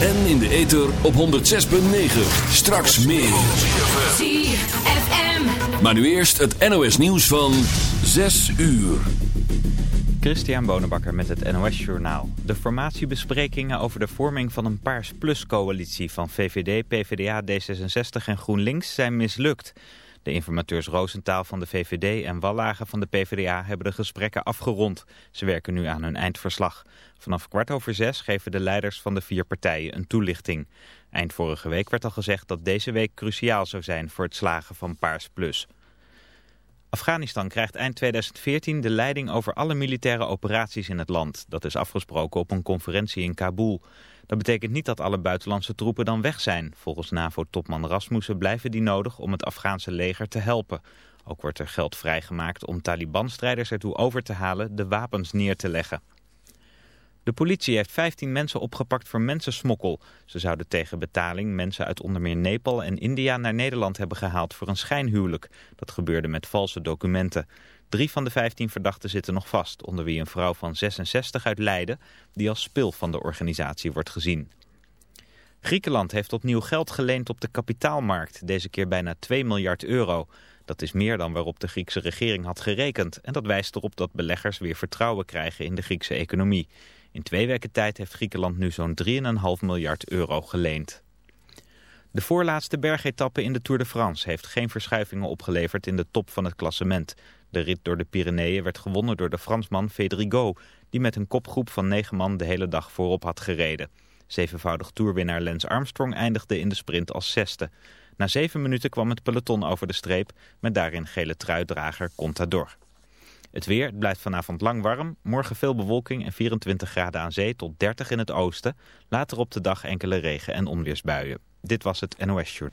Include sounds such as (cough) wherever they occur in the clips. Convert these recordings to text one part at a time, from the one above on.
En in de ether op 106.9. Straks meer. ZFM. Maar nu eerst het NOS nieuws van 6 uur. Christian Bonenbakker met het NOS Journaal. De formatiebesprekingen over de vorming van een Paars Plus coalitie van VVD, PVDA, D66 en GroenLinks zijn mislukt. De informateurs Roosentaal van de VVD en Wallagen van de PvdA hebben de gesprekken afgerond. Ze werken nu aan hun eindverslag. Vanaf kwart over zes geven de leiders van de vier partijen een toelichting. Eind vorige week werd al gezegd dat deze week cruciaal zou zijn voor het slagen van Paars Plus. Afghanistan krijgt eind 2014 de leiding over alle militaire operaties in het land. Dat is afgesproken op een conferentie in Kabul. Dat betekent niet dat alle buitenlandse troepen dan weg zijn. Volgens NAVO-topman Rasmussen blijven die nodig om het Afghaanse leger te helpen. Ook wordt er geld vrijgemaakt om Taliban-strijders ertoe over te halen de wapens neer te leggen. De politie heeft 15 mensen opgepakt voor mensensmokkel. Ze zouden tegen betaling mensen uit onder meer Nepal en India naar Nederland hebben gehaald voor een schijnhuwelijk. Dat gebeurde met valse documenten. Drie van de 15 verdachten zitten nog vast, onder wie een vrouw van 66 uit Leiden, die als spil van de organisatie wordt gezien. Griekenland heeft opnieuw geld geleend op de kapitaalmarkt, deze keer bijna 2 miljard euro. Dat is meer dan waarop de Griekse regering had gerekend en dat wijst erop dat beleggers weer vertrouwen krijgen in de Griekse economie. In twee weken tijd heeft Griekenland nu zo'n 3,5 miljard euro geleend. De voorlaatste bergetappe in de Tour de France heeft geen verschuivingen opgeleverd in de top van het klassement. De rit door de Pyreneeën werd gewonnen door de Fransman Federigo, die met een kopgroep van negen man de hele dag voorop had gereden. Zevenvoudig toerwinnaar Lance Armstrong eindigde in de sprint als zesde. Na zeven minuten kwam het peloton over de streep, met daarin gele truidrager Contador. Het weer blijft vanavond lang warm. Morgen veel bewolking en 24 graden aan zee tot 30 in het oosten. Later op de dag enkele regen- en onweersbuien. Dit was het NOS Short.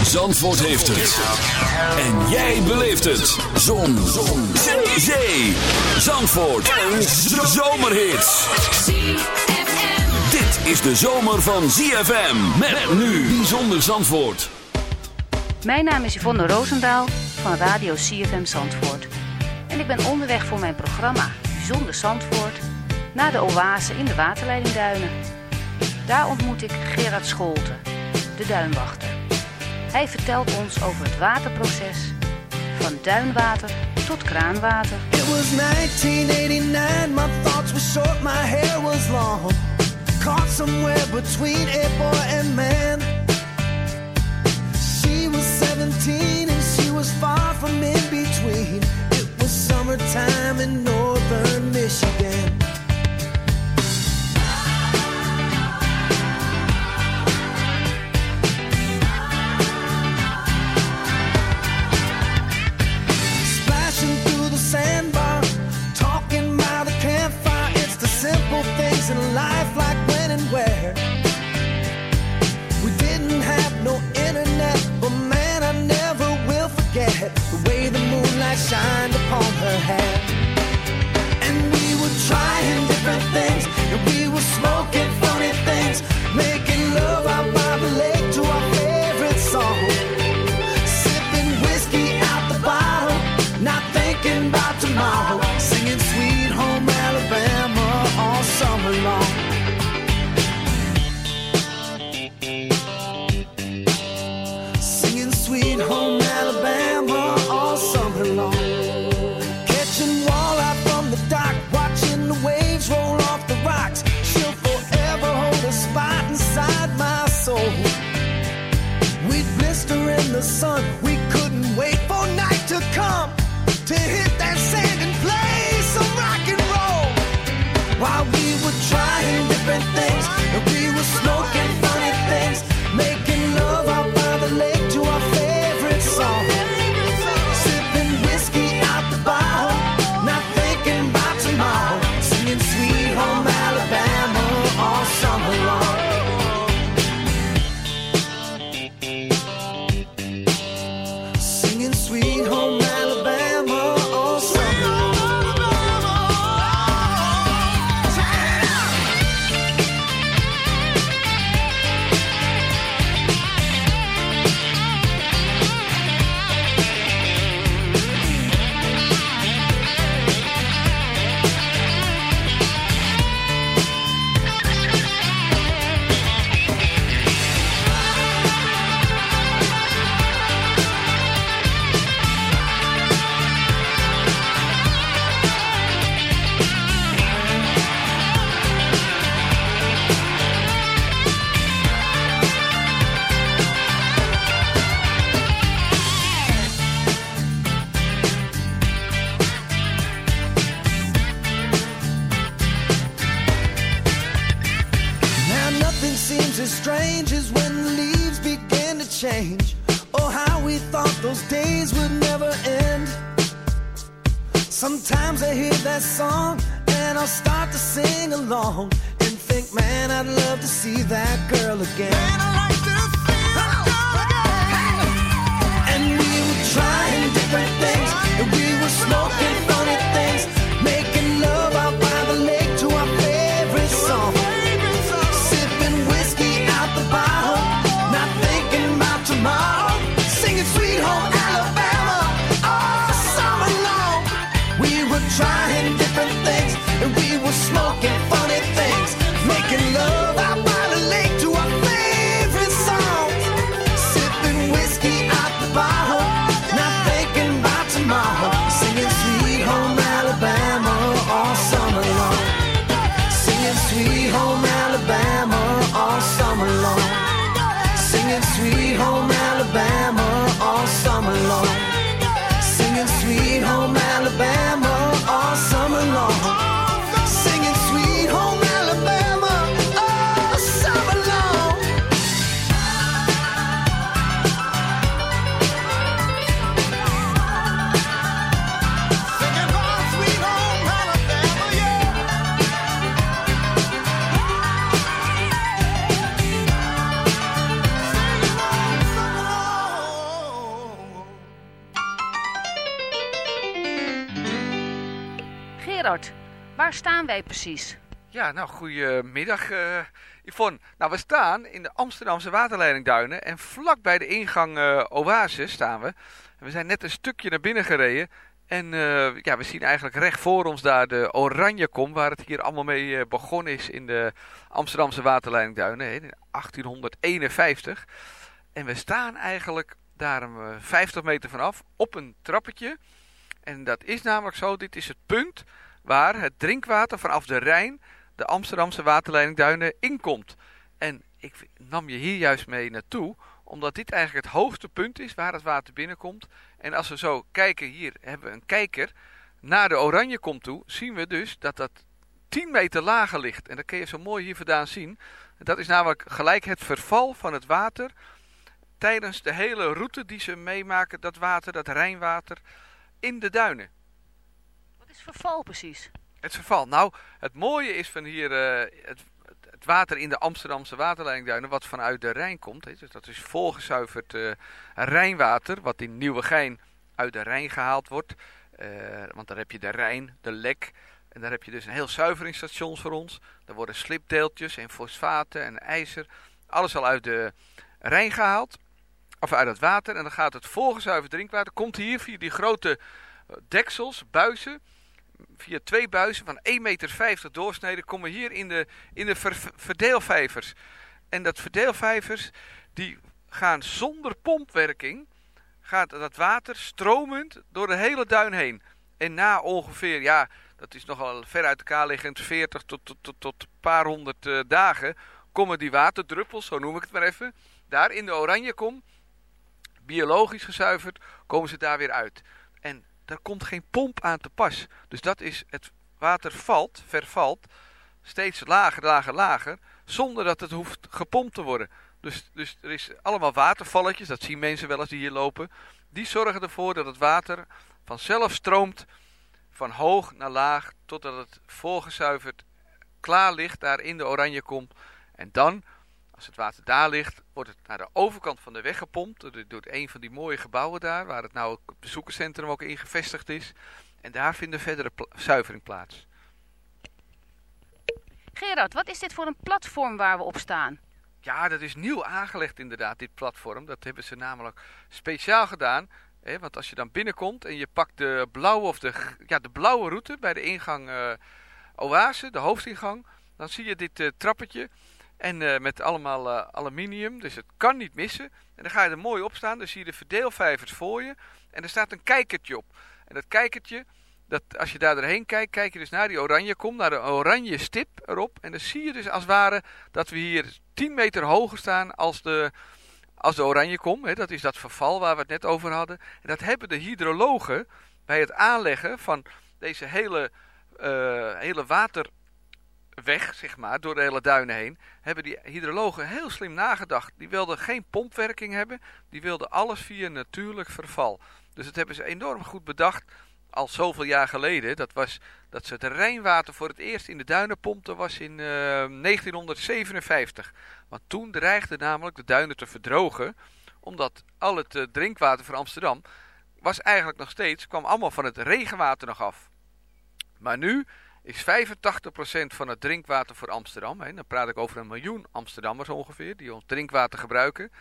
Zandvoort heeft het. En jij beleeft het. Zon. Zon. Zee. Zandvoort. Een zomerhit. Dit is de zomer van ZFM. Met nu Bijzonder Zandvoort. Mijn naam is Yvonne Roosendaal van Radio CFM Zandvoort. En ik ben onderweg voor mijn programma Bijzonder Zandvoort naar de oase in de waterleidingduinen. Daar ontmoet ik Gerard Scholten, de duinwachter. Hij vertelt ons over het waterproces, van duinwater tot kraanwater. It was 1989, my thoughts were short, my hair was long. Caught somewhere between a boy and man. She was 17 and she was far from in between. It was summertime in shined upon her hair, And we were trying Ja, nou, goedemiddag eh Yvonne. Nou, we staan in de Amsterdamse waterleidingduinen en vlak bij de ingang eh Oasis staan we. We zijn net een stukje naar binnen gereden en eh, ja, we zien eigenlijk recht voor ons daar de Oranjekom, waar het hier allemaal mee begonnen is in de Amsterdamse waterleidingduinen in 1851. En we staan eigenlijk daar een eh, 50 meter vanaf op een trappetje. En dat is namelijk zo, dit is het punt waar het drinkwater vanaf de Rijn de Amsterdamse waterleidingduinen inkomt. En ik nam je hier juist mee naartoe, omdat dit eigenlijk het hoogste punt is waar het water binnenkomt. En als we zo kijken, hier hebben we een kijker naar de Oranjekom toe, zien we dus dat dat 10 meter lager ligt. En dat kun je zo mooi hier vandaan zien. Dat is namelijk gelijk het verval van het water tijdens de hele route die ze meemaken, dat water, dat Rijnwater, in de duinen. Wat is verval precies? Het verval. Nou, het mooie is van hier eh, het, het water in de Amsterdamse waterleidingduinen, wat vanuit de Rijn komt. Dus dat is volgezuiverd eh, Rijnwater, wat in Nieuwegein uit de Rijn gehaald wordt. Eh, want daar heb je de Rijn, de Lek. En daar heb je dus een heel zuiveringsstation voor ons. Daar worden slipdeeltjes en fosfaten en ijzer. Alles al uit de Rijn gehaald. Of uit het water. En dan gaat het volgezuiverd drinkwater. Komt hier via die grote deksels, buizen via twee buizen van 1,50 meter doorsneden komen hier in de, in de ver- verdeelvijvers. En dat verdeelvijvers die gaan zonder pompwerking, gaat dat water stromend door de hele duin heen. En na ongeveer, ja, dat is nogal ver uit elkaar liggend, 40 tot, tot, tot, tot een paar honderd eh, dagen, komen die waterdruppels, zo noem ik het maar even, daar in de Oranjekom biologisch gezuiverd, komen ze daar weer uit. Daar komt geen pomp aan te pas. Dus dat is, het water valt, vervalt, steeds lager, lager, lager, zonder dat het hoeft gepompt te worden. Dus, dus er is allemaal watervalletjes, dat zien mensen wel eens die hier lopen. Die zorgen ervoor dat het water vanzelf stroomt van hoog naar laag, totdat het volgezuiverd klaar ligt daar in de oranje kom. En dan, als het water daar ligt, wordt het naar de overkant van de weg gepompt. Door, een van die mooie gebouwen daar, waar het nou het bezoekerscentrum ook in gevestigd is. En daar vindt verdere pla zuivering plaats. Gerard, wat is dit voor een platform waar we op staan? Ja, dat is nieuw aangelegd inderdaad, dit platform. Dat hebben ze namelijk speciaal gedaan. Hè, want als je dan binnenkomt en je pakt de blauwe, of de, ja, de blauwe route bij de ingang uh, Oase, de hoofdingang, dan zie je dit uh, trappetje. En uh, met allemaal aluminium, dus het kan niet missen. En dan ga je er mooi op staan, dan zie je de verdeelvijvers voor je. En er staat een kijkertje op. En dat kijkertje, dat, als je daar doorheen kijkt, kijk je dus naar die oranje kom, naar de oranje stip erop. En dan zie je dus als het ware dat we hier 10 meter hoger staan als de, als de oranje kom. Dat is dat verval waar we het net over hadden. En dat hebben de hydrologen bij het aanleggen van deze hele, uh, hele waterweg, zeg maar, door de hele duinen heen, hebben die hydrologen heel slim nagedacht. Die wilden geen pompwerking hebben, die wilden alles via natuurlijk verval. Dus dat hebben ze enorm goed bedacht al zoveel jaar geleden. Dat was dat ze het Rijnwater voor het eerst in de duinen pompten was in uh, 1957. Want toen dreigde namelijk de duinen te verdrogen. Omdat al het uh, drinkwater van Amsterdam was eigenlijk nog steeds, kwam allemaal van het regenwater nog af. Maar nu is 85% van het drinkwater voor Amsterdam, hè, dan praat ik over een miljoen Amsterdammers ongeveer, die ons drinkwater gebruiken.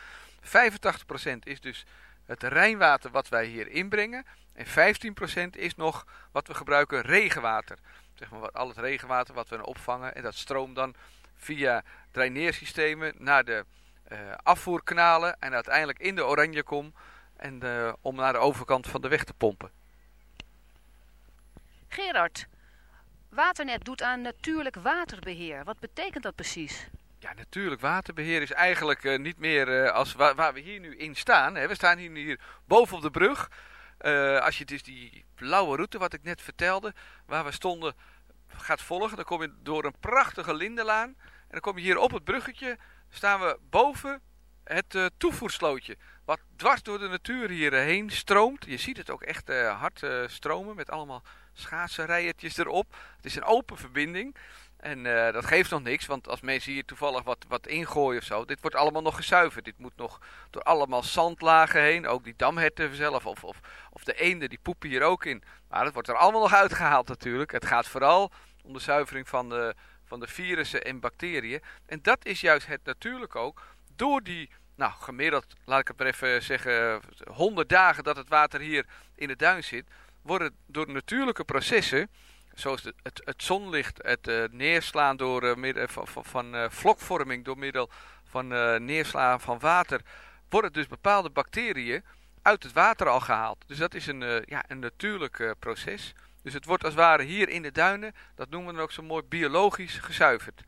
85% is dus het Rijnwater wat wij hier inbrengen. En 15% is nog wat we gebruiken regenwater. Zeg maar al het regenwater wat we opvangen. En dat stroomt dan via draineersystemen naar de uh, afvoerkanalen. En uiteindelijk in de Oranjekom. En om naar de overkant van de weg te pompen. Gerard, Waternet doet aan natuurlijk waterbeheer. Wat betekent dat precies? Ja, natuurlijk. Waterbeheer is eigenlijk uh, niet meer uh, als waar, waar, we hier nu in staan. Hè. We staan hier, hier boven op de brug. Uh, als je dus die blauwe route, wat ik net vertelde, waar we stonden, gaat volgen. Dan kom je door een prachtige lindenlaan. En dan kom je hier op het bruggetje, staan we boven het toevoerslootje. Wat dwars door de natuur hierheen stroomt. Je ziet het ook echt uh, hard stromen met allemaal schaatsenrijertjes erop. Het is een open verbinding. En uh, dat geeft nog niks, want als mensen hier toevallig wat, wat ingooien of zo, dit wordt allemaal nog gezuiverd. Dit moet nog door allemaal zandlagen heen, ook die damherten zelf of, of, of de eenden, die poepen hier ook in. Maar het wordt er allemaal nog uitgehaald natuurlijk. Het gaat vooral om de zuivering van de, van de virussen en bacteriën. En dat is juist het natuurlijk ook, door die, nou gemiddeld, laat ik het maar even zeggen, 100 dagen dat het water hier in de duin zit, worden door natuurlijke processen zoals het, het zonlicht, het uh, neerslaan door uh, middel van, van, vlokvorming door middel van neerslaan van water, worden dus bepaalde bacteriën uit het water al gehaald. Dus dat is een, ja, een natuurlijk proces. Dus het wordt als het ware hier in de duinen, dat noemen we dan ook zo mooi, biologisch gezuiverd.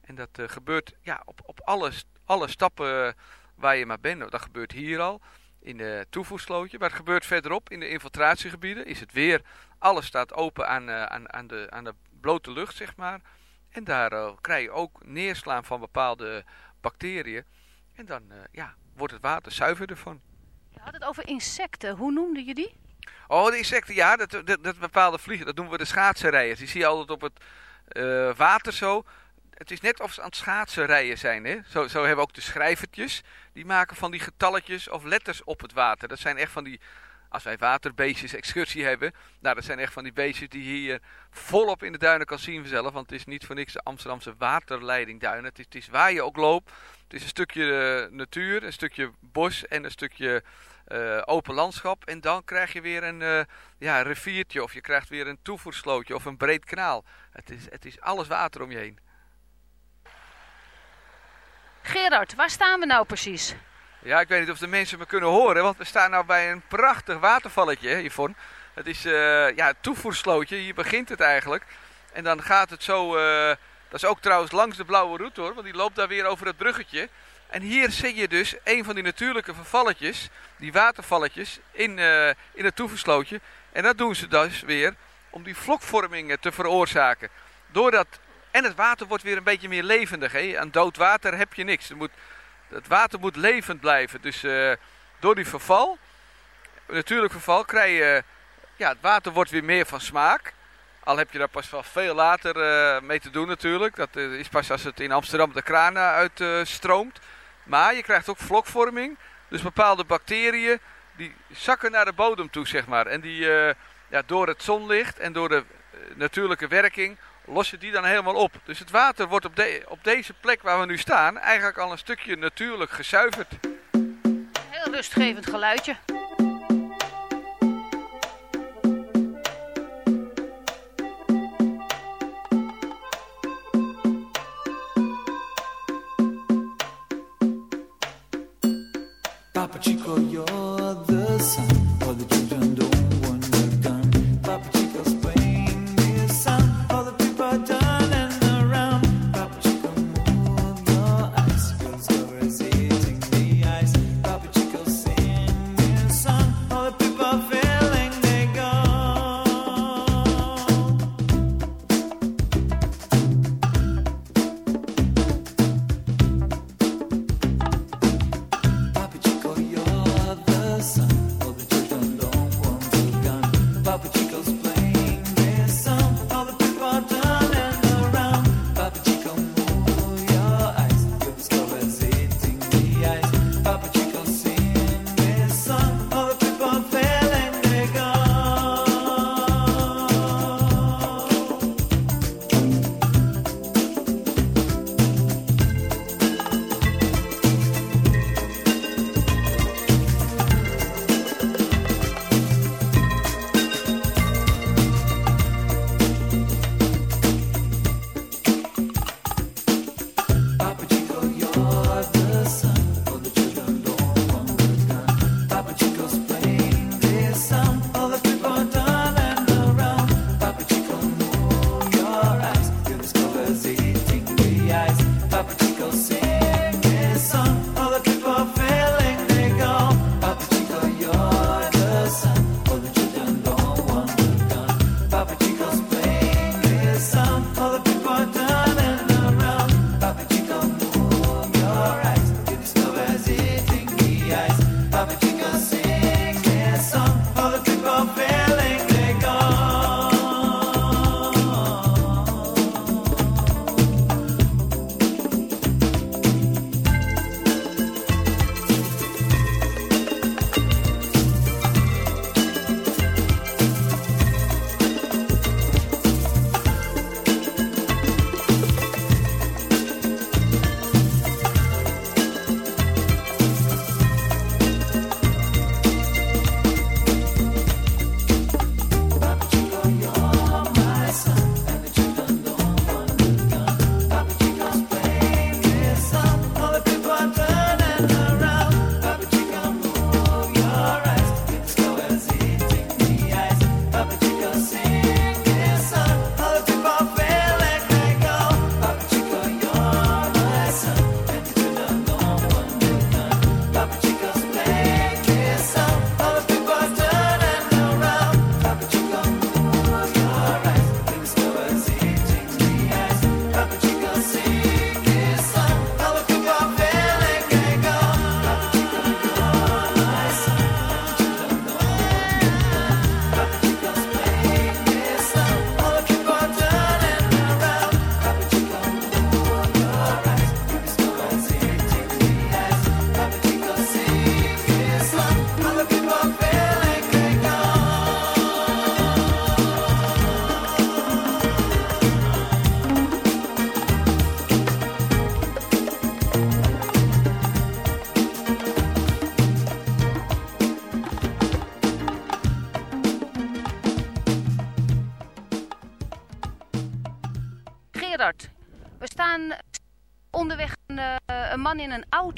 En dat gebeurt ja, op, op alle, alle stappen waar je maar bent. Dat gebeurt hier al in de toevoerslootje. Maar het gebeurt verderop in de infiltratiegebieden. Is het weer, alles staat open aan, uh, aan, aan, de, aan de blote lucht, zeg maar. En daar uh, krijg je ook neerslaan van bepaalde bacteriën. En dan uh, ja, wordt het water zuiverder van. Je had het over insecten. Hoe noemde je die? Oh, de insecten, ja, dat, dat, dat bepaalde vliegen. Dat noemen we de schaatsenrijers. Die zie je altijd op het water zo het is net of ze aan het schaatsen rijden zijn. Hè? Zo, zo hebben we ook de schrijvertjes. Die maken van die getalletjes of letters op het water. Dat zijn echt van die, als wij waterbeestjes excursie hebben. Nou, dat zijn echt van die beestjes die je hier volop in de duinen kan zien vanzelf. Want het is niet voor niks de Amsterdamse waterleidingduinen. Het is, het is waar je ook loopt. Het is een stukje uh, natuur, een stukje bos en een stukje uh, open landschap. En dan krijg je weer een uh, ja, riviertje of je krijgt weer een toevoerslootje of een breed kanaal. Het is, het is alles water om je heen. Gerard, waar staan we nou precies? Ja, ik weet niet of de mensen me kunnen horen, want we staan nou bij een prachtig watervalletje, Yvonne. Het is eh, ja, het toevoerslootje, hier begint het eigenlijk. En dan gaat het zo, eh, dat is ook trouwens langs de blauwe route hoor, want die loopt daar weer over het bruggetje. En hier zie je dus een van die natuurlijke vervalletjes, die watervalletjes, in, eh, in het toevoerslootje. En dat doen ze dus weer om die vlokvormingen te veroorzaken. Doordat en het water wordt weer een beetje meer levendig. Hè? Aan dood water heb je niks. Het, moet, het water moet levend blijven. Dus eh, door die verval, natuurlijk verval, krijg je... ja, het water wordt weer meer van smaak. Al heb je daar pas wel veel later eh, mee te doen natuurlijk. Dat eh, is pas als het in Amsterdam de kraan uitstroomt. Uh, maar je krijgt ook vlokvorming. Dus bepaalde bacteriën die zakken naar de bodem toe, zeg maar. En die ja, door het zonlicht en door de natuurlijke werking los je die dan helemaal op. Dus het water wordt op, de, op deze plek waar we nu staan eigenlijk al een stukje natuurlijk gezuiverd. Heel rustgevend geluidje. Papa Chico.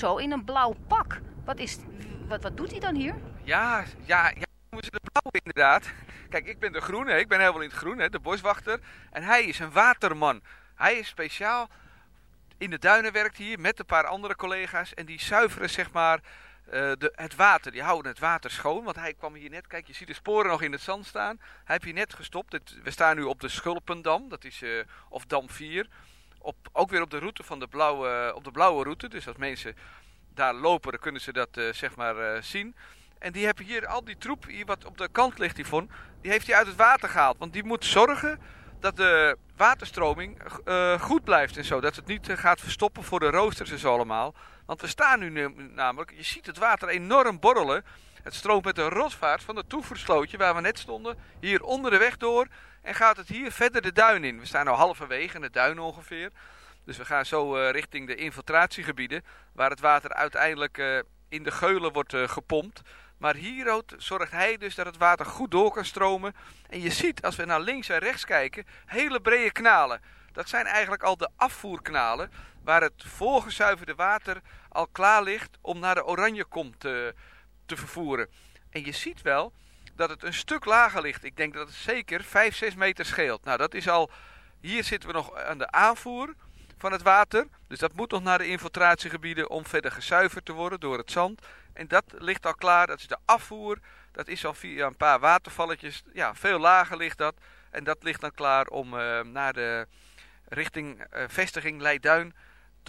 auto in een blauw pak. Wat, is, wat, wat doet hij dan hier? Ja, ja, ja, noemen ze de blauwe inderdaad. Kijk, ik ben de groene, ik ben helemaal in het groen, hè, de boswachter. En hij is een waterman. Hij is speciaal in de duinen werkt hier met een paar andere collega's. En die zuiveren zeg maar eh, de, het water. Die houden het water schoon. Want hij kwam hier net, kijk je ziet de sporen nog in het zand staan. Hij heb hier net gestopt. Het, we staan nu op de Schulpendam. Dat is, eh, of Dam 4. Op, ook weer op de route van de blauwe, op de blauwe route. Dus als mensen daar lopen, dan kunnen ze dat eh, zeg maar zien. En die hebben hier al die troep, hier wat op de kant ligt, Yvonne, die heeft hij uit het water gehaald. Want die moet zorgen dat de waterstroming uh, goed blijft en zo. Dat het niet gaat verstoppen voor de roosters en zo allemaal. Want we staan nu namelijk, je ziet het water enorm borrelen. Het stroomt met de rotvaart van het toevoerslootje waar we net stonden, hier onder de weg door. En gaat het hier verder de duin in. We staan nu halverwege in de duin ongeveer. Dus we gaan zo uh, richting de infiltratiegebieden, waar het water uiteindelijk in de geulen wordt gepompt. Maar hier zorgt hij dus dat het water goed door kan stromen. En je ziet, als we naar links en rechts kijken, hele brede knalen. Dat zijn eigenlijk al de afvoerknalen waar het voorgezuiverde water al klaar ligt om naar de Oranjekom te, te vervoeren. En je ziet wel dat het een stuk lager ligt. Ik denk dat het zeker 5, 6 meter scheelt. Nou, dat is al... Hier zitten we nog aan de aanvoer van het water. Dus dat moet nog naar de infiltratiegebieden om verder gezuiverd te worden door het zand. En dat ligt al klaar, dat is de afvoer. Dat is al via een paar watervalletjes, ja, veel lager ligt dat. En dat ligt dan klaar om uh, naar de richting uh, vestiging Leiduin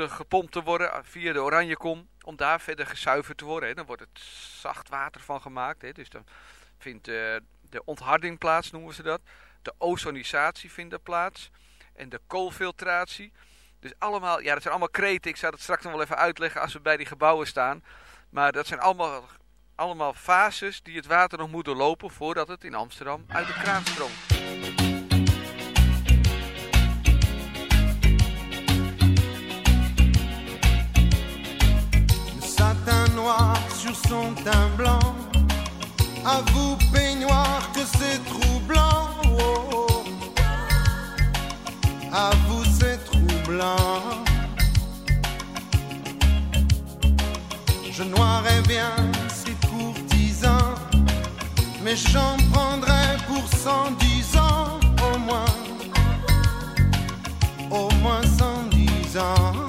gepompt te worden eh, via de Oranjekom. Om daar verder gezuiverd te worden. Hè. Dan wordt het zacht water van gemaakt. Hè. Dus dan vindt uh, de ontharding plaats, noemen ze dat. De ozonisatie vindt er plaats. En de koolfiltratie. Dus allemaal, ja, dat zijn allemaal kreten. Ik zou dat straks nog wel even uitleggen als we bij die gebouwen staan. Maar dat zijn allemaal, allemaal fases die het water nog moet doorlopen voordat het in Amsterdam uit de kraan stroomt. Sur son teint blanc. À vous, peignoir, que c'est troublant. Oh. À vous, c'est troublant. Je noirais bien ces courtisans, mais j'en prendrais pour cent dix ans au moins, au moins cent dix ans.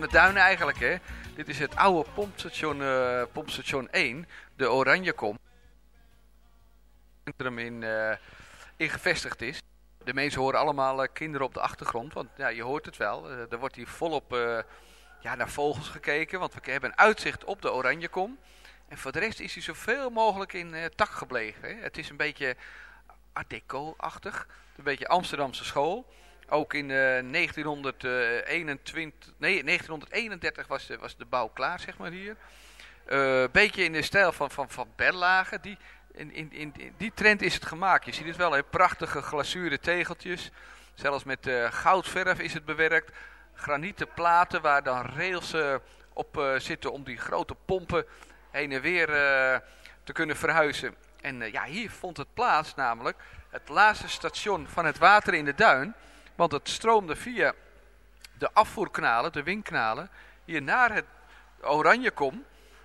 Van, de duinen eigenlijk, hè. Dit is het oude pompstation, eh, pompstation 1, de Oranjekom. centrum in, eh, in gevestigd is. De mensen horen allemaal eh, kinderen op de achtergrond, want ja, je hoort het wel. Er wordt hier volop ja, naar vogels gekeken, want we hebben een uitzicht op de Oranjekom. En voor de rest is hij zoveel mogelijk in tak gebleven. Hè. Het is een beetje art deco-achtig, een beetje Amsterdamse school. Ook in eh, 1921, nee, 1931 was de, was de bouw klaar, zeg maar hier. Een beetje in de stijl van, van, van Berlage. Die, in, in, in, die trend is het gemaakt. Je ziet het wel, prachtige glazuren tegeltjes. Zelfs met eh, goudverf is het bewerkt. Granieten platen waar dan rails eh, op eh, zitten om die grote pompen heen en weer eh, te kunnen verhuizen. En eh, ja, hier vond het plaats namelijk het laatste station van het water in de duin. Want het stroomde via de afvoerkanalen, de windkanalen, hier naar het Oranjekom.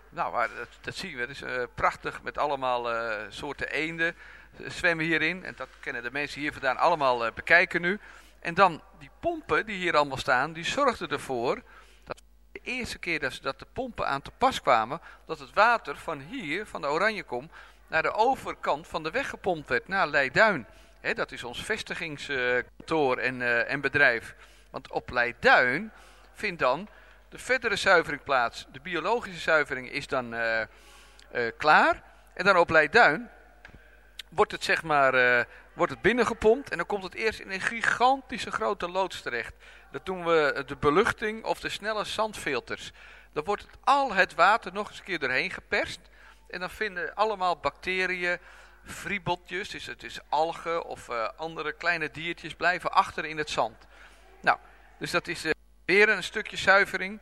Nou, dat, dat zien we. Het is eh, prachtig met allemaal eh, soorten eenden eh, zwemmen hierin. En dat kunnen de mensen hier vandaan allemaal bekijken nu. En dan die pompen die hier allemaal staan, die zorgden ervoor dat de eerste keer dat, dat de pompen aan te pas kwamen, dat het water van hier, van de Oranjekom, naar de overkant van de weg gepompt werd, naar Leiduin. Dat is ons vestigingskantoor en, eh, en bedrijf. Want op Leiduin vindt dan de verdere zuivering plaats. De biologische zuivering is dan eh, eh, klaar. En dan op Leiduin wordt het zeg maar wordt het binnengepompt. En dan komt het eerst in een gigantische grote loods terecht. Dat doen we de beluchting of de snelle zandfilters. Dan wordt al het water nog eens een keer doorheen geperst. En dan vinden allemaal bacteriën, friebeltjes, dus het is algen of eh, andere kleine diertjes blijven achter in het zand. Nou, dus dat is eh, weer een stukje zuivering.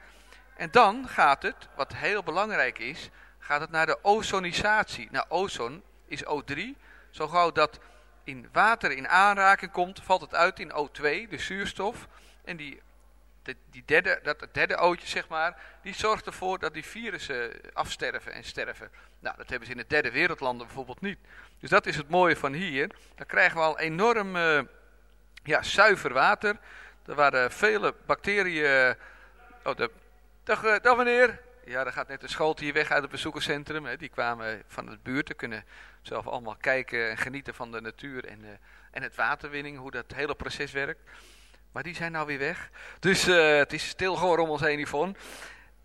En dan gaat het, wat heel belangrijk is, gaat het naar de ozonisatie. Nou, ozon is O3. Zo gauw dat in water in aanraking komt, valt het uit in O2, de zuurstof. En die, die derde, dat derde ootje, zeg maar, die zorgt ervoor dat die virussen afsterven en sterven. Nou, dat hebben ze in de derde wereldlanden bijvoorbeeld niet. Dus dat is het mooie van hier. Dan krijgen we al enorm eh, ja, zuiver water. Er waren vele bacteriën. Oh, de, dag, eh, dag meneer. Ja, er gaat net een schooltje hier weg uit het bezoekerscentrum. Hè. Die kwamen van de buurt. Ze kunnen zelf allemaal kijken en genieten van de natuur en, eh, en het waterwinning. Hoe dat hele proces werkt. Maar die zijn nou weer weg. Dus eh, het is stil geworden om ons heen, Yvonne.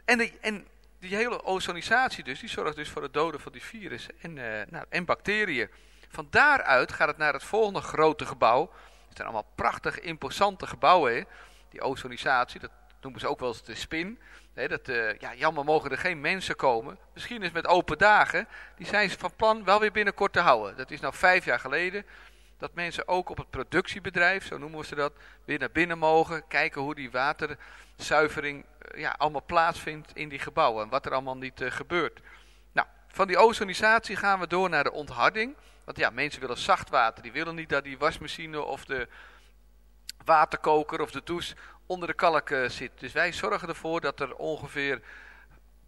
En, die, en die hele ozonisatie dus, die zorgt dus voor het doden van die virussen en, eh, nou, en bacteriën. Van daaruit gaat het naar het volgende grote gebouw. Het zijn allemaal prachtige, imposante gebouwen. Die ozonisatie, dat noemen ze ook wel eens de spin. Dat, eh, ja, jammer mogen er geen mensen komen. Misschien is met open dagen. Die zijn ze van plan wel weer binnenkort te houden. Dat is nou vijf jaar geleden. Dat mensen ook op het productiebedrijf, zo noemen ze dat, weer naar binnen mogen. Kijken hoe die waterzuivering eh, ja, allemaal plaatsvindt in die gebouwen. En wat er allemaal niet eh, gebeurt. Nou, van die ozonisatie gaan we door naar de ontharding. Want ja, mensen willen zacht water. Die willen niet dat die wasmachine of de waterkoker of de douche onder de kalk eh, zit. Dus wij zorgen ervoor dat er ongeveer,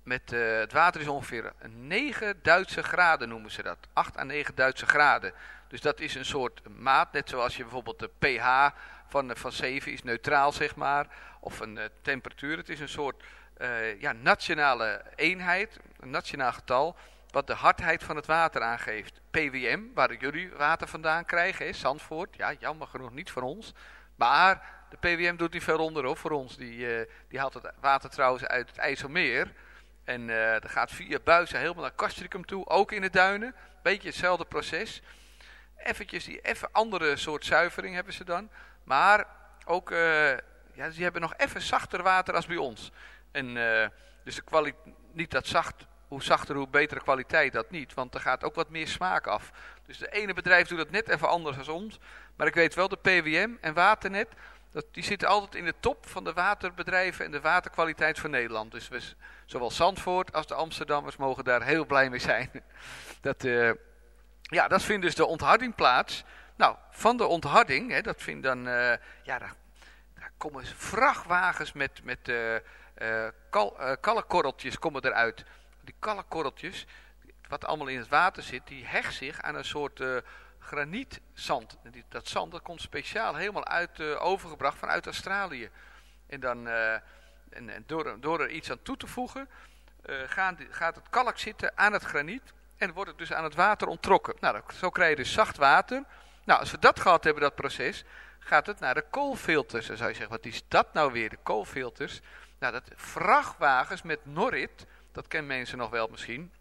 met, het water is ongeveer 9 Duitse graden noemen ze dat. 8 à 9 Duitse graden. Dus dat is een soort maat, net zoals je bijvoorbeeld de pH van, eh, van 7 is neutraal zeg maar. Of een eh, temperatuur, het is een soort eh, ja, nationale eenheid, een nationaal getal wat de hardheid van het water aangeeft. PWM, waar jullie water vandaan krijgen, hè, Zandvoort. Ja, jammer genoeg niet van ons. Maar de PWM doet niet veel onder voor ons. Die, die haalt het water trouwens uit het IJsselmeer. En dat gaat via buizen helemaal naar Castricum toe, ook in de duinen. Beetje hetzelfde proces. Eventjes die even andere soort zuivering hebben ze dan. Maar ook, eh, ja, die hebben nog even zachter water als bij ons. En eh, dus de kwali- niet dat zacht, hoe zachter hoe betere kwaliteit, dat niet. Want er gaat ook wat meer smaak af. Dus de ene bedrijf doet het net even anders dan ons. Maar ik weet wel, de PWM en Waternet, dat, die zitten altijd in de top van de waterbedrijven en de waterkwaliteit van Nederland. Dus we, zowel Zandvoort als de Amsterdammers mogen daar heel blij mee zijn. (laughs) Dat, eh, ja, dat vindt dus de ontharding plaats. Nou, van de ontharding, hè, dat vindt dan, eh, ja, daar, komen vrachtwagens met, met uh, kal, kalkkorreltjes komen eruit. Die kalkkorreltjes, wat allemaal in het water zit, die hecht zich aan een soort granietzand. Dat zand dat komt speciaal helemaal uit, overgebracht vanuit Australië. En dan, en, en door, door er iets aan toe te voegen, gaat het kalk zitten aan het graniet. En wordt het dus aan het water onttrokken. Nou, zo krijg je dus zacht water. Nou, als we dat gehad hebben, dat proces, gaat het naar de koolfilters. Dan zou je zeggen, wat is dat nou weer, de koolfilters? Nou, dat vrachtwagens met Norrit, dat kennen mensen nog wel misschien.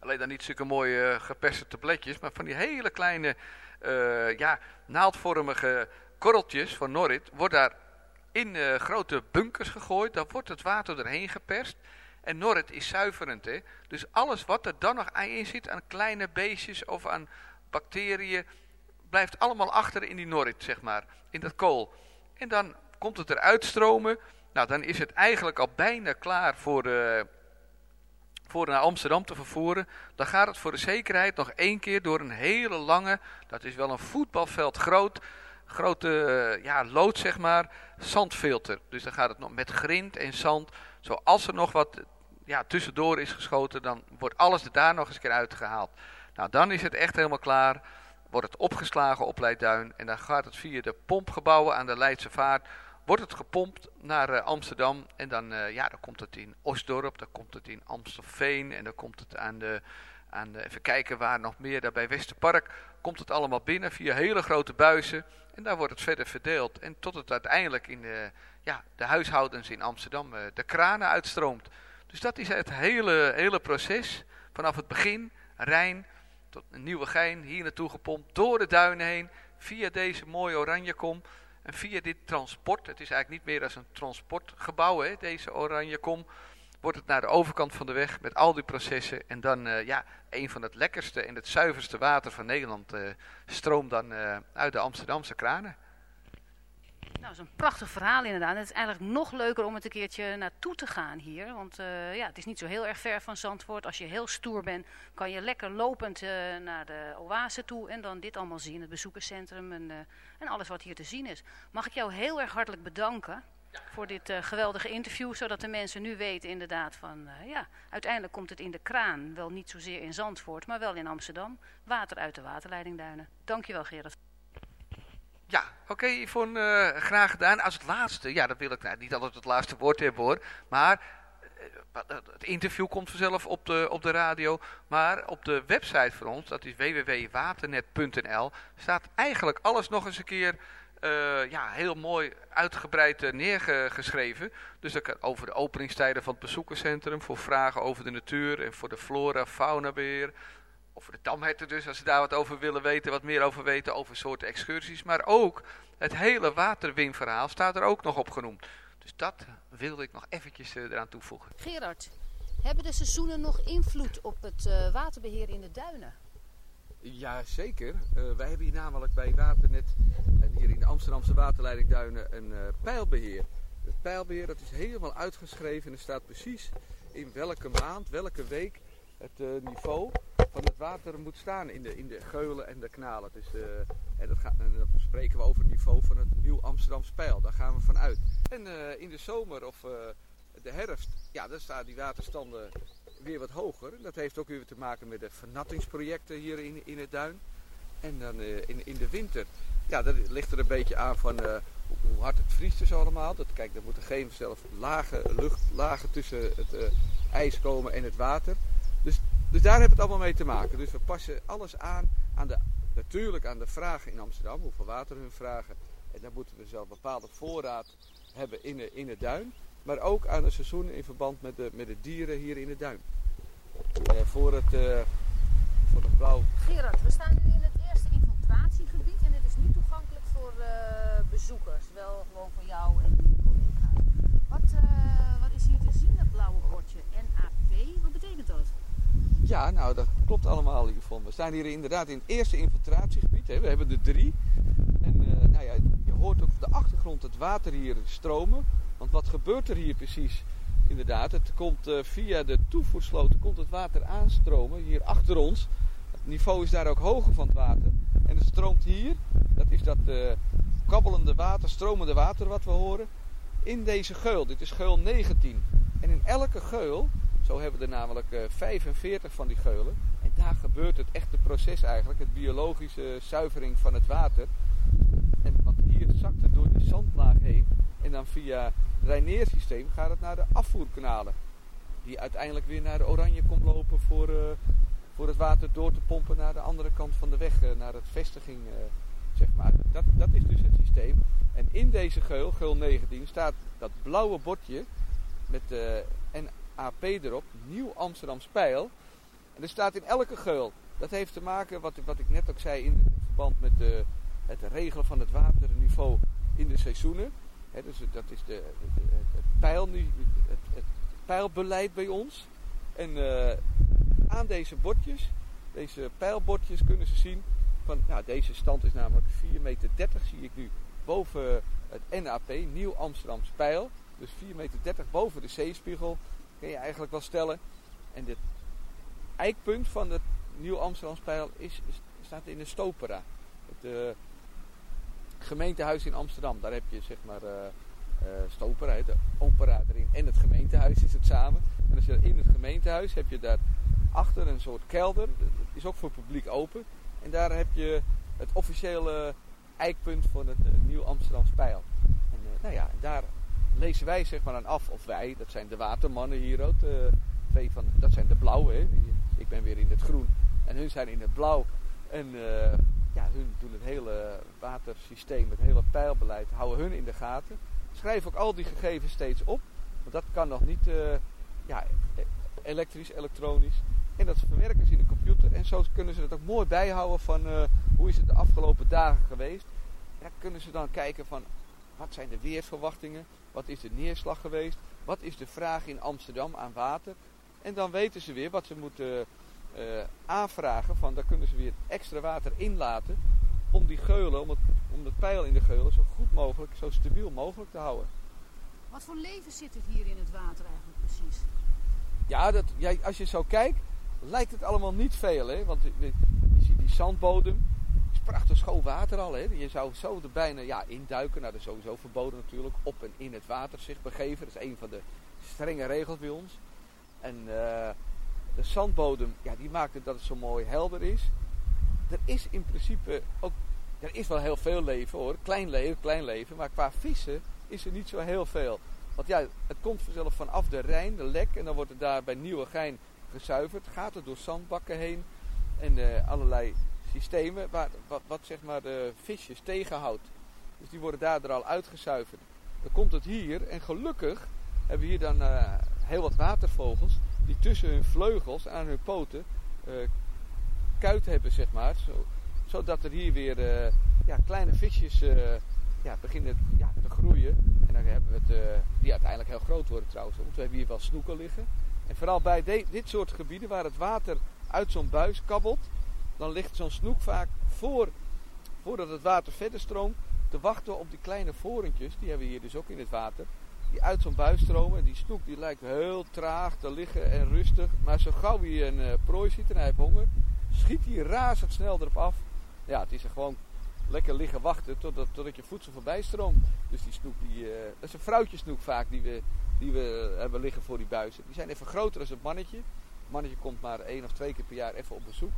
Alleen dan niet zulke mooie uh, geperste tabletjes, maar van die hele kleine, uh, ja, naaldvormige korreltjes van Norrit, wordt daar in uh, grote bunkers gegooid. Dan wordt het water erheen geperst. En Norrit is zuiverend, hè. Dus alles wat er dan nog in zit, aan kleine beestjes of aan bacteriën, blijft allemaal achter in die Norrit, zeg maar. In dat kool. En dan komt het eruit stromen. Nou, dan is het eigenlijk al bijna klaar voor, uh, voor naar Amsterdam te vervoeren. Dan gaat het voor de zekerheid nog één keer door een hele lange, dat is wel een voetbalveld groot, grote uh, ja, lood, zeg maar, zandfilter. Dus dan gaat het nog met grind en zand. Zoals er nog wat ja, tussendoor is geschoten, dan wordt alles er daar nog eens een keer uitgehaald. Nou, dan is het echt helemaal klaar. Wordt het opgeslagen op Leidduin. En dan gaat het via de pompgebouwen aan de Leidse Vaart. Wordt het gepompt naar uh, Amsterdam. En dan, uh, ja, dan komt het in Osdorp. Dan komt het in Amstelveen. En dan komt het aan de, aan de... Even kijken waar nog meer. Daar bij Westerpark komt het allemaal binnen via hele grote buizen. En daar wordt het verder verdeeld. En tot het uiteindelijk in de, ja, de huishoudens in Amsterdam uh, de kranen uitstroomt. Dus dat is het hele, hele proces. Vanaf het begin, Rijn tot een nieuwe gein, hier naartoe gepompt, door de duinen heen, via deze mooie Oranjekom. En via dit transport, het is eigenlijk niet meer als een transportgebouw, hè, deze Oranjekom, wordt het naar de overkant van de weg met al die processen. En dan, uh, ja, een van het lekkerste en het zuiverste water van Nederland uh, stroomt dan uh, uit de Amsterdamse kranen. Nou, dat is een prachtig verhaal inderdaad. Het is eigenlijk nog leuker om het een keertje naartoe te gaan hier. Want ja, het is niet zo heel erg ver van Zandvoort. Als je heel stoer bent, kan je lekker lopend naar de oase toe. En dan dit allemaal zien, het bezoekerscentrum en, en alles wat hier te zien is. Mag ik jou heel erg hartelijk bedanken voor dit geweldige interview. Zodat de mensen nu weten inderdaad van, ja, uiteindelijk komt het in de kraan. Wel niet zozeer in Zandvoort, maar wel in Amsterdam. Water uit de waterleidingduinen. Dankjewel Gerard. Ja, oké okay, uh, graag gedaan. Als het laatste, ja, dat wil ik nou, niet altijd het laatste woord hebben hoor. Maar het interview komt vanzelf op de, op de radio. Maar op de website van ons, dat is www.waternet.nl, staat eigenlijk alles nog eens een keer uh, ja, heel mooi uitgebreid neergeschreven. Dus over de openingstijden van het bezoekerscentrum, voor vragen over de natuur en voor de flora, fauna beheer over de damherten dus, als ze daar wat over willen weten, wat meer over weten, over soorten excursies. Maar ook het hele waterwinverhaal staat er ook nog op genoemd. Dus dat wilde ik nog eventjes uh, eraan toevoegen. Gerard, hebben de seizoenen nog invloed op het waterbeheer in de duinen? Ja, zeker. Uh, wij hebben hier namelijk bij Waternet en hier in de Amsterdamse waterleidingduinen een pijlbeheer. Het pijlbeheer dat is helemaal uitgeschreven en er staat precies in welke maand, welke week het niveau van het water moet staan in de, in de geulen en de kanalen. Dus, uh, en, dat gaat, en dan spreken we over het niveau van het Nieuw Amsterdam Pijl. Daar gaan we vanuit. En uh, in de zomer of uh, de herfst, ja, dan staan die waterstanden weer wat hoger. Dat heeft ook weer te maken met de vernattingsprojecten hier in, in het duin. En dan in, in de winter, ja, dat ligt er een beetje aan van hoe hard het vriest dus allemaal. Dat, kijk, er moeten geen zelf lage luchtlagen tussen het ijs komen en het water. Dus dus daar heeft het allemaal mee te maken. Dus we passen alles aan, aan de, natuurlijk aan de vragen in Amsterdam, hoeveel water hun vragen. En dan moeten we zelf een bepaalde voorraad hebben in, de, in het duin. Maar ook aan de seizoenen in verband met de, met de dieren hier in het duin. Uh, voor, het, uh, voor het blauw. Gerard, we staan nu in het eerste infiltratiegebied en dit is niet toegankelijk voor uh, bezoekers. Wel gewoon voor jou en je collega's. Wat, wat is hier te zien, dat blauwe bordje? NAP, wat betekent dat? Ja, nou dat klopt allemaal hiervan. We staan hier inderdaad in het eerste infiltratiegebied. Hè. We hebben er drie. En nou ja, je hoort ook op de achtergrond het water hier stromen. Want wat gebeurt er hier precies? Inderdaad, het komt uh, via de toevoersloten komt het water aanstromen hier achter ons. Het niveau is daar ook hoger van het water. En het stroomt hier, dat is dat eh, kabbelende water, stromende water wat we horen, in deze geul. Dit is geul 19. En in elke geul, zo hebben we er namelijk eh, 45 van die geulen. En daar gebeurt het echte proces eigenlijk, het biologische zuivering van het water. En, want hier zakt het door die zandlaag heen. En dan via Reineersysteem gaat het naar de afvoerkanalen. Die uiteindelijk weer naar de Oranje komt lopen voor, eh, voor het water door te pompen naar de andere kant van de weg. eh, naar het vestiging, eh, zeg maar. Dat, dat is dus het systeem. En in deze geul, geul 19, staat dat blauwe bordje met de NAP erop. Nieuw Amsterdam Spijl. En er staat in elke geul. Dat heeft te maken, wat, wat ik net ook zei, in verband met de, het regelen van het waterniveau in de seizoenen. Dus dat is de, de- het, het, nu- het, het pijlbeleid bij ons. En eh, aan deze bordjes, deze pijlbordjes, kunnen ze zien van, nou, deze stand is namelijk 4,30 meter, zie ik nu, boven het NAP, Nieuw Amsterdam Pijl. Dus 4,30 meter boven de zeespiegel, kun je eigenlijk wel stellen. En dit eikpunt van het Nieuw Amsterdam Pijl is, is- staat in de Stopera. Het eh, gemeentehuis in Amsterdam. Daar heb je zeg maar hè, de opera erin. En het gemeentehuis is het samen. En als je in het gemeentehuis heb je daar achter een soort kelder. Dat is ook voor het publiek open. En daar heb je het officiële eikpunt van het eh, Nieuw Amsterdam Pijl. En nou ja, daar lezen wij zeg maar aan af. Of wij, dat zijn de watermannen hier ook. Twee van, dat zijn de blauwe. Ik ben weer in het groen. En hun zijn in het blauw. En ja, hun doen het hele watersysteem, het hele pijlbeleid, houden hun in de gaten. Schrijf ook al die gegevens steeds op. Want dat kan nog niet eh, ja, elektrisch, elektronisch. En dat verwerken ze in de computer. En zo kunnen ze het ook mooi bijhouden van eh, hoe is het de afgelopen dagen geweest. En kunnen ze dan kijken van wat zijn de weersverwachtingen, wat is de neerslag geweest, wat is de vraag in Amsterdam aan water. En dan weten ze weer wat ze moeten eh, aanvragen van daar kunnen ze weer extra water inlaten om die geulen, om het, om het pijl in de geulen zo goed mogelijk, zo stabiel mogelijk te houden. Wat voor leven zit er hier in het water eigenlijk precies? Ja, dat, ja, als je zo kijkt, lijkt het allemaal niet veel. Hè? Want je, je ziet die zandbodem. Het is prachtig schoon water al. Hè? Je zou zo er bijna ja, induiken. Nou, dat is sowieso verboden natuurlijk. Op en in het water zich begeven. Dat is een van de strenge regels bij ons. En eh, de zandbodem, ja, die maakt het dat het zo mooi helder is. Er is in principe ook... Er is wel heel veel leven hoor. Klein leven, klein leven. Maar qua vissen is er niet zo heel veel. Want ja, het komt vanzelf vanaf de Rijn, de lek. En dan wordt het daar bij Nieuwegein gezuiverd. Gaat het door zandbakken heen. En eh, allerlei systemen waar, wat, zeg maar de visjes tegenhoudt. Dus die worden daardoor al uitgezuiverd. Dan komt het hier. En gelukkig hebben we hier dan eh, heel wat watervogels. Die tussen hun vleugels aan hun poten eh kuit hebben, zeg maar. Zo, zodat er hier weer eh, ja, kleine visjes eh, ja, beginnen ja, te groeien. En dan hebben we het, die uiteindelijk heel groot worden trouwens. Want we hebben hier wel snoeken liggen. En vooral bij dit soort gebieden waar het water uit zo'n buis kabbelt. Dan ligt zo'n snoek vaak voor, voordat het water verder stroomt. Te wachten op die kleine vorentjes. Die hebben we hier dus ook in het water. Die uit zo'n buis stromen. En die snoek die lijkt heel traag te liggen en rustig. Maar zo gauw hij een eh, prooi ziet en hij heeft honger. Schiet hij razendsnel erop af. Ja, het is er gewoon lekker liggen wachten totdat, totdat je voedsel voorbij stroomt. Dus die snoek, die, eh, dat is een vrouwtjesnoek vaak die we, die we hebben liggen voor die buizen. Die zijn even groter dan het mannetje. Het mannetje komt maar één of twee keer per jaar even op bezoek.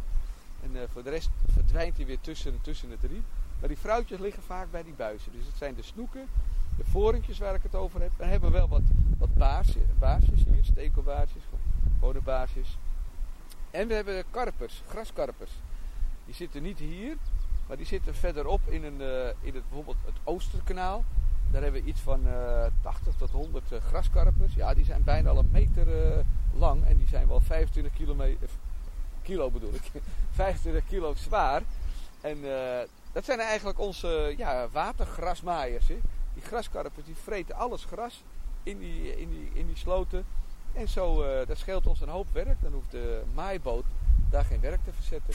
En eh, voor de rest verdwijnt hij weer tussen, tussen het riet. Maar die vrouwtjes liggen vaak bij die buizen. Dus het zijn de snoeken, de vorentjes waar ik het over heb. We hebben wel wat, wat baarsjes hier, stekelbaarsjes, gewone baarsjes. En we hebben karpers, graskarpers. Die zitten niet hier, maar die zitten verderop in, een, eh, in het, bijvoorbeeld het Oosterkanaal. Daar hebben we iets van eh 80 tot 100 eh, graskarpers. Ja, die zijn bijna al een meter eh, lang en die zijn wel 25 kilometer, kilo bedoel ik, (laughs) 25 kilo zwaar. En eh, dat zijn eigenlijk onze ja, watergrasmaaiers. Hè. Die graskarpers die vreten alles gras in die, in die, in die sloten. En zo, eh, dat scheelt ons een hoop werk. Dan hoeft de maaiboot daar geen werk te verzetten.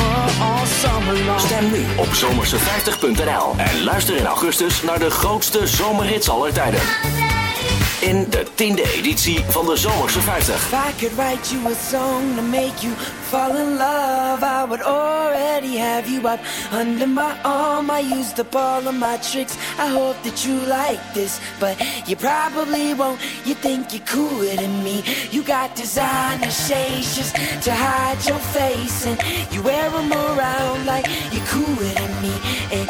Stem nu op zomerse50.nl en luister in augustus naar de grootste zomerhits aller tijden. in de tiende editie van de Zomerse 50. If I could write you a song to make you fall in love, I would already have you up under my arm. I use up all of my tricks. I hope that you like this, but you probably won't. You think you're cooler than me. You got designer shades just to hide your face, and you wear them around like you're cooler than me. And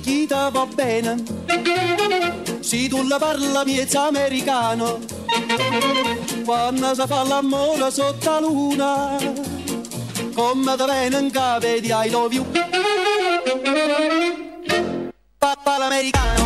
te va bene. Se tu la parla miezza americano. Quando si fa l'amore sotto la luna Come te in capo di I love you. Papà l'americano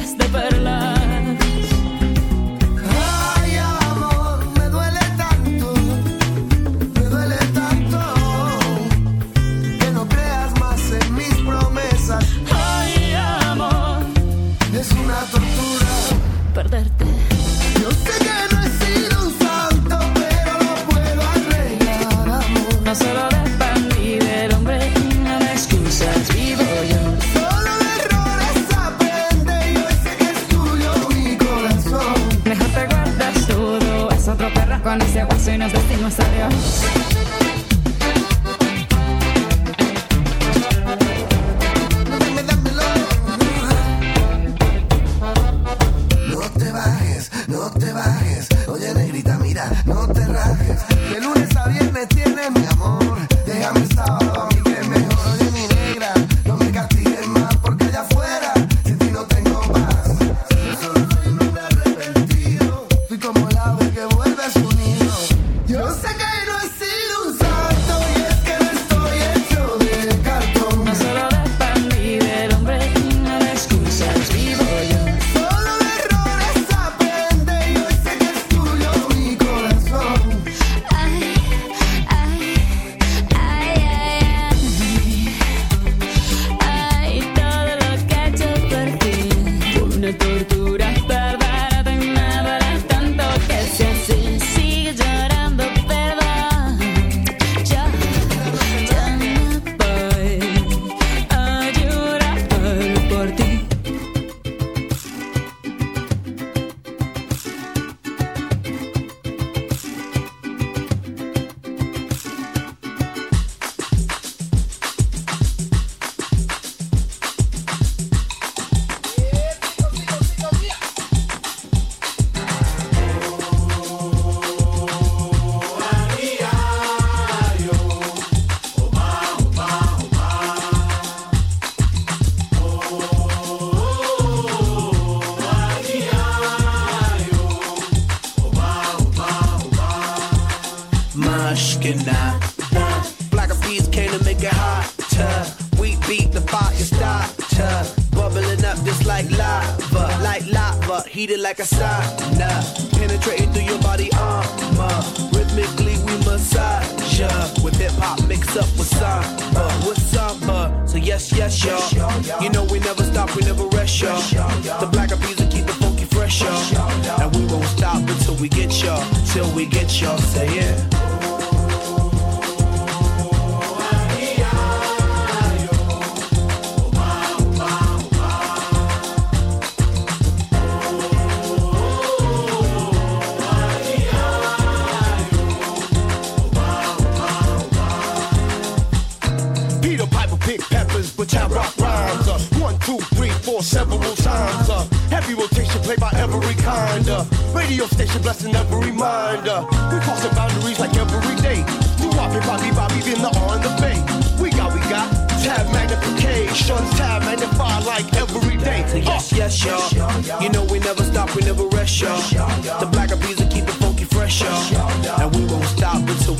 de perlas.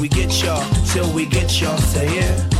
we get y'all, till we get y'all, say yeah.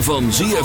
van ZFM.